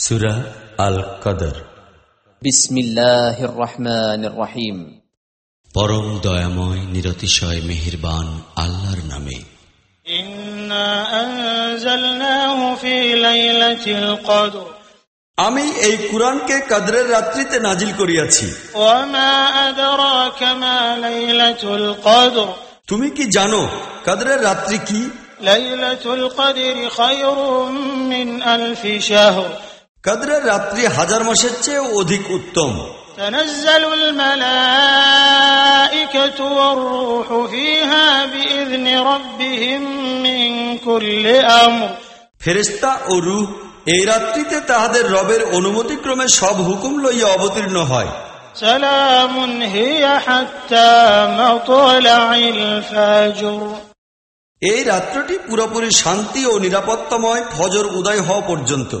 সুরা আল কদর রহিম পরম দয়াময় নিরতিশয় মেহেরবান আল্লাহর নামে। আমি এই কুরআনকে কদরের রাত্রিতে নাজিল করিয়াছি। তুমি কি জানো কদরের রাত্রি কি? লাইলাতুল কদর খায়রুম মিন আলফি শাহর। কাদরের রাত্রি হাজার মাসের চেয়ে অধিক উত্তম تنزل الملائكة والروح فيها بإذن ربهم من كل أمر ফেরেস্তা ও রূহ এই রাত্রিতে তাহাদের রবের অনুমতিক্রমে সব হুকুম লইয়া অবতীর্ণ হয় سلام هي حتى مطلع الفجر এই রাত্রটি পুরোপুরি শান্তি ও নিরাপত্তাময় ফজর উদয় হওয়া পর্যন্ত